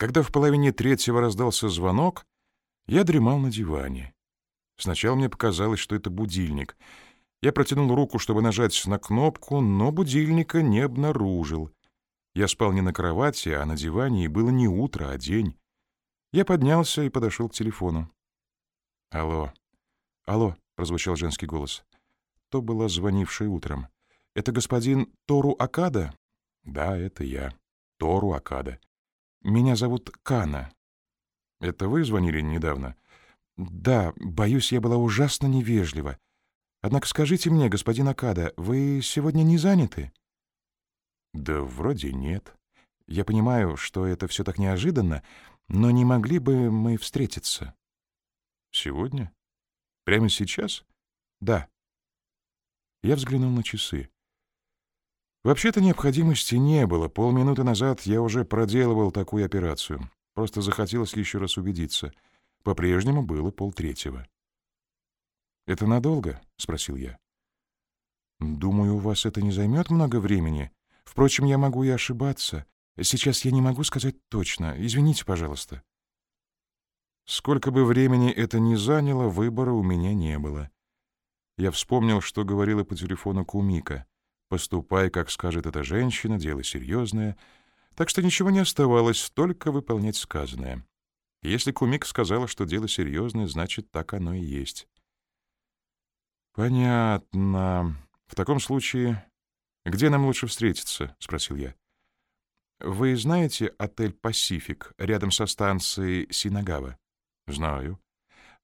Когда в половине третьего раздался звонок, я дремал на диване. Сначала мне показалось, что это будильник. Я протянул руку, чтобы нажать на кнопку, но будильника не обнаружил. Я спал не на кровати, а на диване, и было не утро, а день. Я поднялся и подошел к телефону. «Алло, алло», — прозвучал женский голос. То была звонившая утром. «Это господин Тору Акада?» «Да, это я. Тору Акада. Меня зовут Кана». «Это вы звонили недавно?» «Да, боюсь, я была ужасно невежлива. Однако скажите мне, господин Акада, вы сегодня не заняты?» «Да вроде нет. Я понимаю, что это все так неожиданно, но не могли бы мы встретиться?» «Сегодня? Прямо сейчас?» «Да». Я взглянул на часы. Вообще-то необходимости не было. Полминуты назад я уже проделывал такую операцию. Просто захотелось еще раз убедиться. По-прежнему было полтретьего. «Это надолго?» — спросил я. «Думаю, у вас это не займет много времени. Впрочем, я могу и ошибаться. Сейчас я не могу сказать точно. Извините, пожалуйста». Сколько бы времени это ни заняло, выбора у меня не было. Я вспомнил, что говорила по телефону Кумика. «Поступай, как скажет эта женщина, дело серьезное». Так что ничего не оставалось, только выполнять сказанное. Если Кумик сказала, что дело серьезное, значит, так оно и есть. «Понятно. В таком случае, где нам лучше встретиться?» — спросил я. «Вы знаете отель «Пасифик» рядом со станцией Синагава?» «Знаю.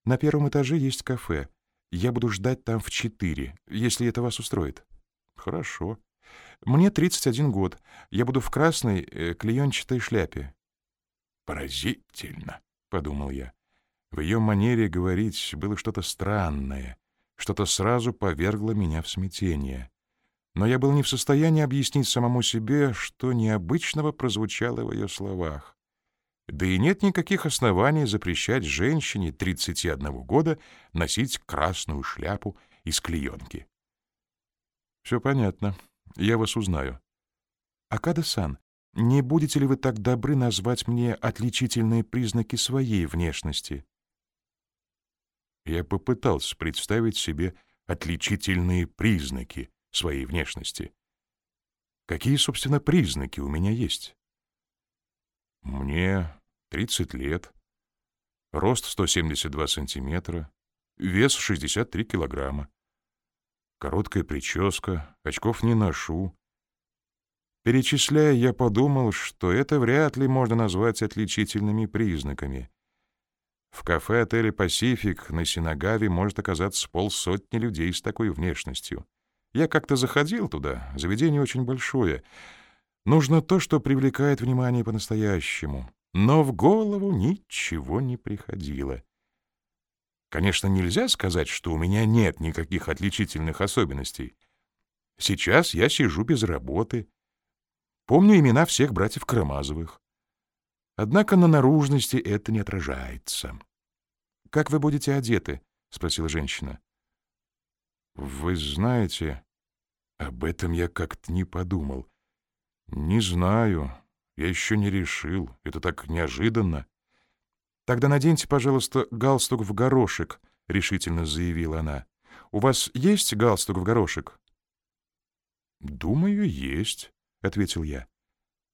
На первом этаже есть кафе. Я буду ждать там в четыре, если это вас устроит». «Хорошо. Мне 31 год. Я буду в красной э, клеенчатой шляпе». «Поразительно», — подумал я. В ее манере говорить было что-то странное, что-то сразу повергло меня в смятение. Но я был не в состоянии объяснить самому себе, что необычного прозвучало в ее словах. Да и нет никаких оснований запрещать женщине 31 года носить красную шляпу из клеенки. «Все понятно. Я вас узнаю». «Акада-сан, не будете ли вы так добры назвать мне отличительные признаки своей внешности?» Я попытался представить себе отличительные признаки своей внешности. Какие, собственно, признаки у меня есть? Мне 30 лет, рост 172 сантиметра, вес 63 килограмма, короткая прическа, очков не ношу. Перечисляя, я подумал, что это вряд ли можно назвать отличительными признаками. В кафе отеля «Пасифик» на Синагаве может оказаться полсотни людей с такой внешностью. Я как-то заходил туда, заведение очень большое — Нужно то, что привлекает внимание по-настоящему. Но в голову ничего не приходило. Конечно, нельзя сказать, что у меня нет никаких отличительных особенностей. Сейчас я сижу без работы. Помню имена всех братьев Карамазовых. Однако на наружности это не отражается. «Как вы будете одеты?» — спросила женщина. «Вы знаете, об этом я как-то не подумал. «Не знаю. Я еще не решил. Это так неожиданно». «Тогда наденьте, пожалуйста, галстук в горошек», — решительно заявила она. «У вас есть галстук в горошек?» «Думаю, есть», — ответил я.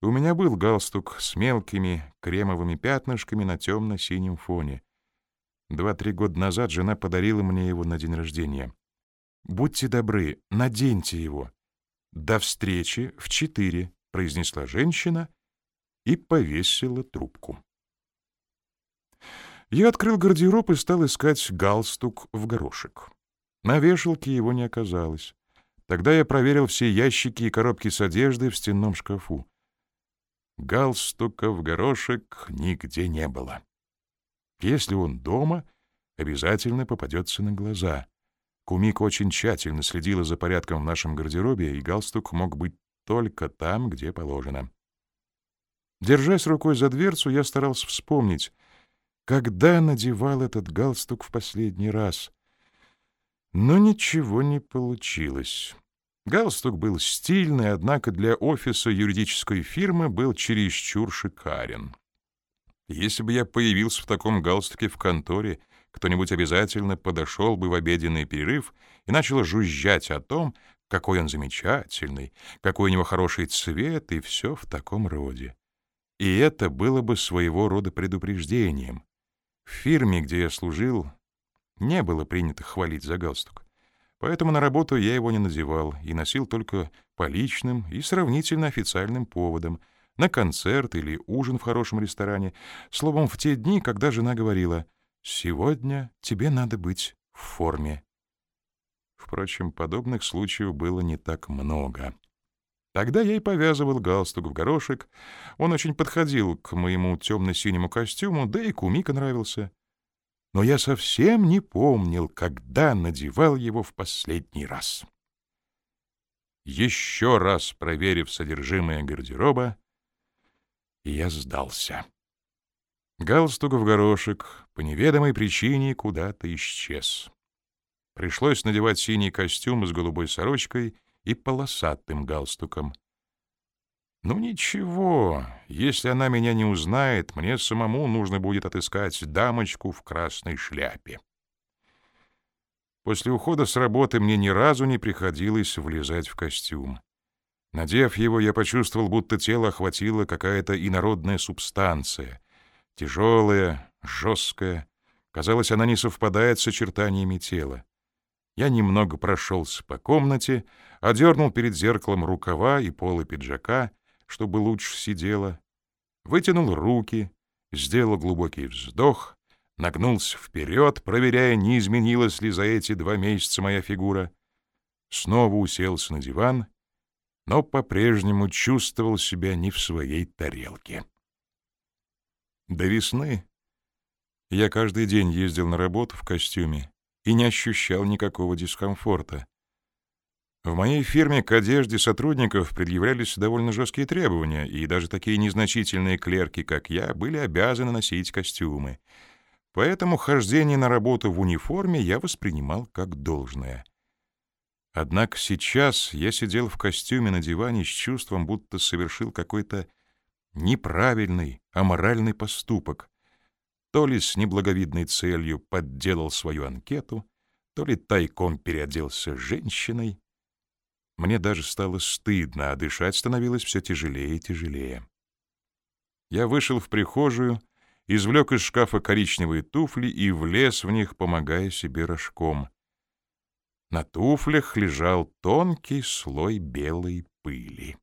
У меня был галстук с мелкими кремовыми пятнышками на темно-синем фоне. Два-три года назад жена подарила мне его на день рождения. «Будьте добры, наденьте его. До встречи в четыре», — произнесла женщина и повесила трубку. Я открыл гардероб и стал искать галстук в горошек. На вешалке его не оказалось. Тогда я проверил все ящики и коробки с одеждой в стенном шкафу. Галстука в горошек нигде не было. Если он дома, обязательно попадется на глаза. Кумик очень тщательно следила за порядком в нашем гардеробе, и галстук мог быть только там, где положено. Держась рукой за дверцу, я старался вспомнить, когда надевал этот галстук в последний раз. Но ничего не получилось. Галстук был стильный, однако для офиса юридической фирмы был чересчур шикарен. Если бы я появился в таком галстуке в конторе, кто-нибудь обязательно подошел бы в обеденный перерыв и начал жужжать о том, какой он замечательный, какой у него хороший цвет и все в таком роде. И это было бы своего рода предупреждением. В фирме, где я служил, не было принято хвалить за галстук. Поэтому на работу я его не надевал и носил только по личным и сравнительно официальным поводам, на концерт или ужин в хорошем ресторане, словом, в те дни, когда жена говорила «Сегодня тебе надо быть в форме». Впрочем, подобных случаев было не так много. Тогда я и повязывал галстук в горошек. Он очень подходил к моему темно-синему костюму, да и кумика нравился. Но я совсем не помнил, когда надевал его в последний раз. Еще раз проверив содержимое гардероба, я сдался. Галстук в горошек по неведомой причине куда-то исчез. Пришлось надевать синий костюм с голубой сорочкой и полосатым галстуком. Ну ничего, если она меня не узнает, мне самому нужно будет отыскать дамочку в красной шляпе. После ухода с работы мне ни разу не приходилось влезать в костюм. Надев его, я почувствовал, будто тело охватила какая-то инородная субстанция. Тяжелая, жесткая. Казалось, она не совпадает с очертаниями тела. Я немного прошелся по комнате, одернул перед зеркалом рукава и полы пиджака, чтобы лучше сидела, вытянул руки, сделал глубокий вздох, нагнулся вперед, проверяя, не изменилась ли за эти два месяца моя фигура, снова уселся на диван, но по-прежнему чувствовал себя не в своей тарелке. До весны я каждый день ездил на работу в костюме, и не ощущал никакого дискомфорта. В моей фирме к одежде сотрудников предъявлялись довольно жесткие требования, и даже такие незначительные клерки, как я, были обязаны носить костюмы. Поэтому хождение на работу в униформе я воспринимал как должное. Однако сейчас я сидел в костюме на диване с чувством, будто совершил какой-то неправильный, аморальный поступок, то ли с неблаговидной целью подделал свою анкету, то ли тайком переоделся женщиной. Мне даже стало стыдно, а дышать становилось все тяжелее и тяжелее. Я вышел в прихожую, извлек из шкафа коричневые туфли и влез в них, помогая себе рожком. На туфлях лежал тонкий слой белой пыли.